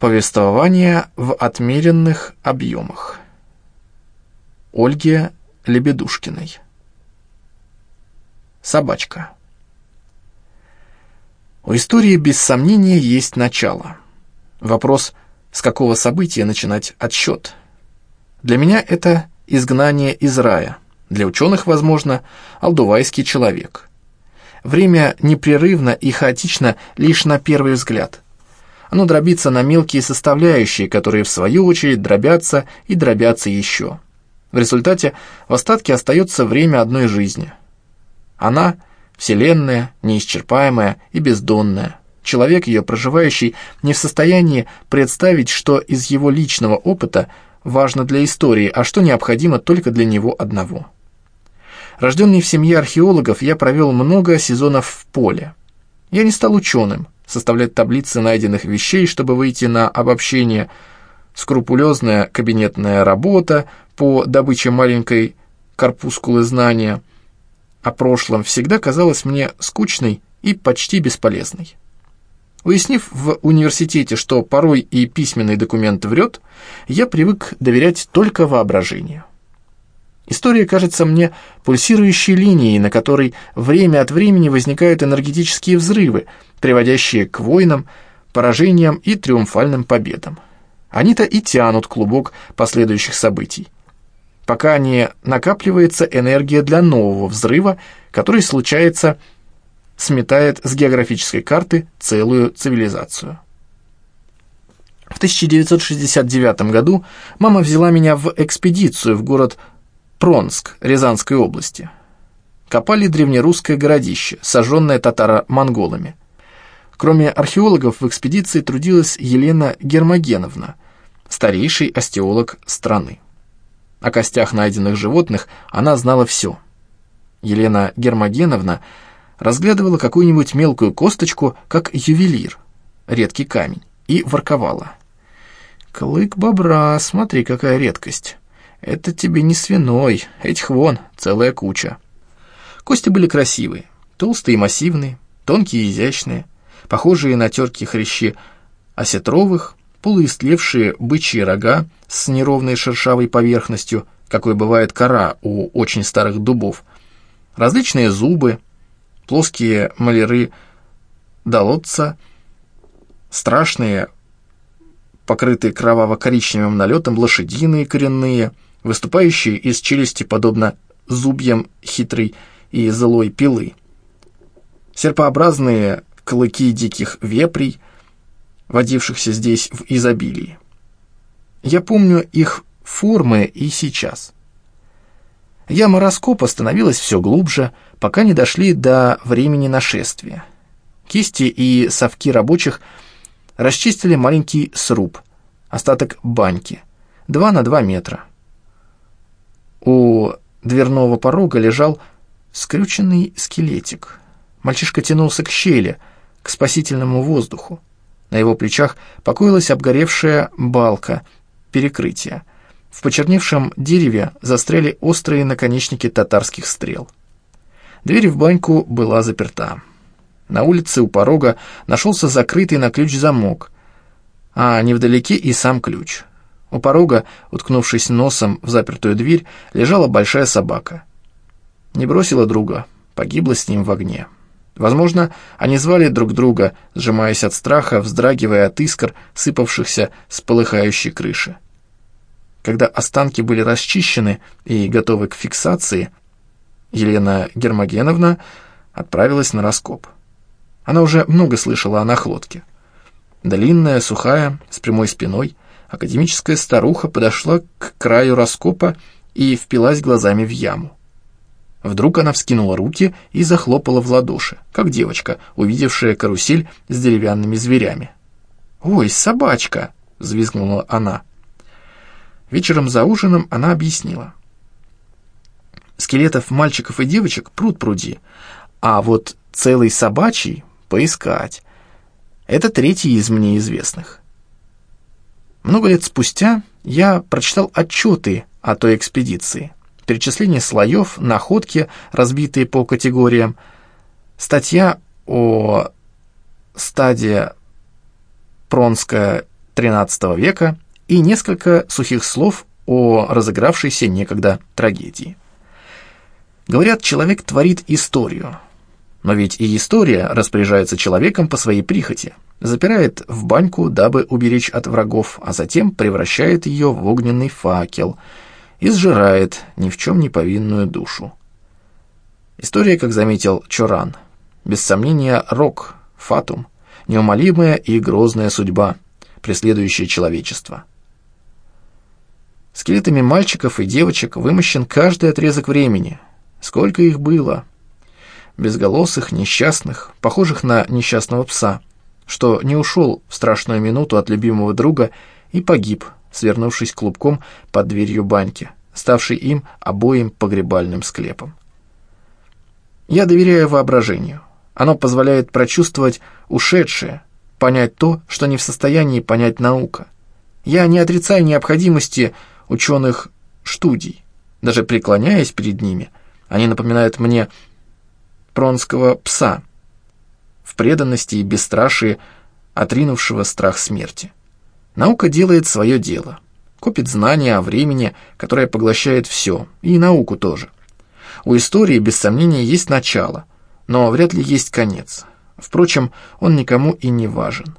Повествование в отмеренных объемах. Ольге Лебедушкиной. Собачка. У истории без сомнения есть начало. Вопрос, с какого события начинать отсчет. Для меня это изгнание из рая. Для ученых, возможно, алдувайский человек. Время непрерывно и хаотично лишь на первый взгляд. Оно дробится на мелкие составляющие, которые в свою очередь дробятся и дробятся еще. В результате в остатке остается время одной жизни. Она – вселенная, неисчерпаемая и бездонная. Человек, ее проживающий, не в состоянии представить, что из его личного опыта важно для истории, а что необходимо только для него одного. Рожденный в семье археологов, я провел много сезонов в поле. Я не стал ученым, составлять таблицы найденных вещей, чтобы выйти на обобщение, скрупулезная кабинетная работа по добыче маленькой корпускулы знания о прошлом всегда казалась мне скучной и почти бесполезной. Уяснив в университете, что порой и письменный документ врет, я привык доверять только воображению. История кажется мне пульсирующей линией, на которой время от времени возникают энергетические взрывы, приводящие к войнам, поражениям и триумфальным победам. Они-то и тянут клубок последующих событий, пока не накапливается энергия для нового взрыва, который случается, сметает с географической карты целую цивилизацию. В 1969 году мама взяла меня в экспедицию в город Пронск Рязанской области. Копали древнерусское городище, сожженное татаро-монголами. Кроме археологов в экспедиции трудилась Елена Гермогеновна, старейший остеолог страны. О костях найденных животных она знала все. Елена Гермогеновна разглядывала какую-нибудь мелкую косточку, как ювелир, редкий камень, и ворковала. «Клык бобра, смотри, какая редкость!» Это тебе не свиной, этих вон целая куча. Кости были красивые, толстые и массивные, тонкие и изящные, похожие на терки хрящи осетровых, полуистлевшие бычьи рога с неровной шершавой поверхностью, какой бывает кора у очень старых дубов, различные зубы, плоские маляры долотца, страшные, покрытые кроваво-коричневым налетом лошадиные коренные – выступающие из челюсти подобно зубьям хитрой и злой пилы. Серпообразные клыки диких вепрей, водившихся здесь в изобилии. Я помню их формы и сейчас. Яма раскопа становилась все глубже, пока не дошли до времени нашествия. Кисти и совки рабочих расчистили маленький сруб, остаток баньки, 2 на 2 метра. У дверного порога лежал скрюченный скелетик. Мальчишка тянулся к щели, к спасительному воздуху. На его плечах покоилась обгоревшая балка перекрытия. В почерневшем дереве застряли острые наконечники татарских стрел. Дверь в баньку была заперта. На улице у порога нашелся закрытый на ключ замок, а невдалеке и сам ключ. У порога, уткнувшись носом в запертую дверь, лежала большая собака. Не бросила друга, погибла с ним в огне. Возможно, они звали друг друга, сжимаясь от страха, вздрагивая от искр, сыпавшихся с полыхающей крыши. Когда останки были расчищены и готовы к фиксации, Елена Гермогеновна отправилась на раскоп. Она уже много слышала о находке. Длинная, сухая, с прямой спиной, Академическая старуха подошла к краю раскопа и впилась глазами в яму. Вдруг она вскинула руки и захлопала в ладоши, как девочка, увидевшая карусель с деревянными зверями. «Ой, собачка!» — взвизгнула она. Вечером за ужином она объяснила. Скелетов мальчиков и девочек пруд пруди, а вот целый собачий поискать. Это третий из мне известных. Много лет спустя я прочитал отчеты о той экспедиции, перечисление слоев, находки, разбитые по категориям, статья о стадии Пронская XIII века и несколько сухих слов о разыгравшейся некогда трагедии. Говорят, человек творит историю. Но ведь и история распоряжается человеком по своей прихоти, запирает в баньку, дабы уберечь от врагов, а затем превращает ее в огненный факел и сжирает ни в чем не повинную душу. История, как заметил Чоран, без сомнения рок, фатум, неумолимая и грозная судьба, преследующая человечество. Скелетами мальчиков и девочек вымощен каждый отрезок времени. Сколько их было? Безголосых, несчастных, похожих на несчастного пса, что не ушел в страшную минуту от любимого друга и погиб, свернувшись клубком под дверью баньки, ставшей им обоим погребальным склепом. Я доверяю воображению. Оно позволяет прочувствовать ушедшее, понять то, что не в состоянии понять наука. Я не отрицаю необходимости ученых студий. Даже преклоняясь перед ними, они напоминают мне пронского пса в преданности и бесстрашии, отринувшего страх смерти. Наука делает свое дело, копит знания о времени, которое поглощает все, и науку тоже. У истории, без сомнения, есть начало, но вряд ли есть конец. Впрочем, он никому и не важен.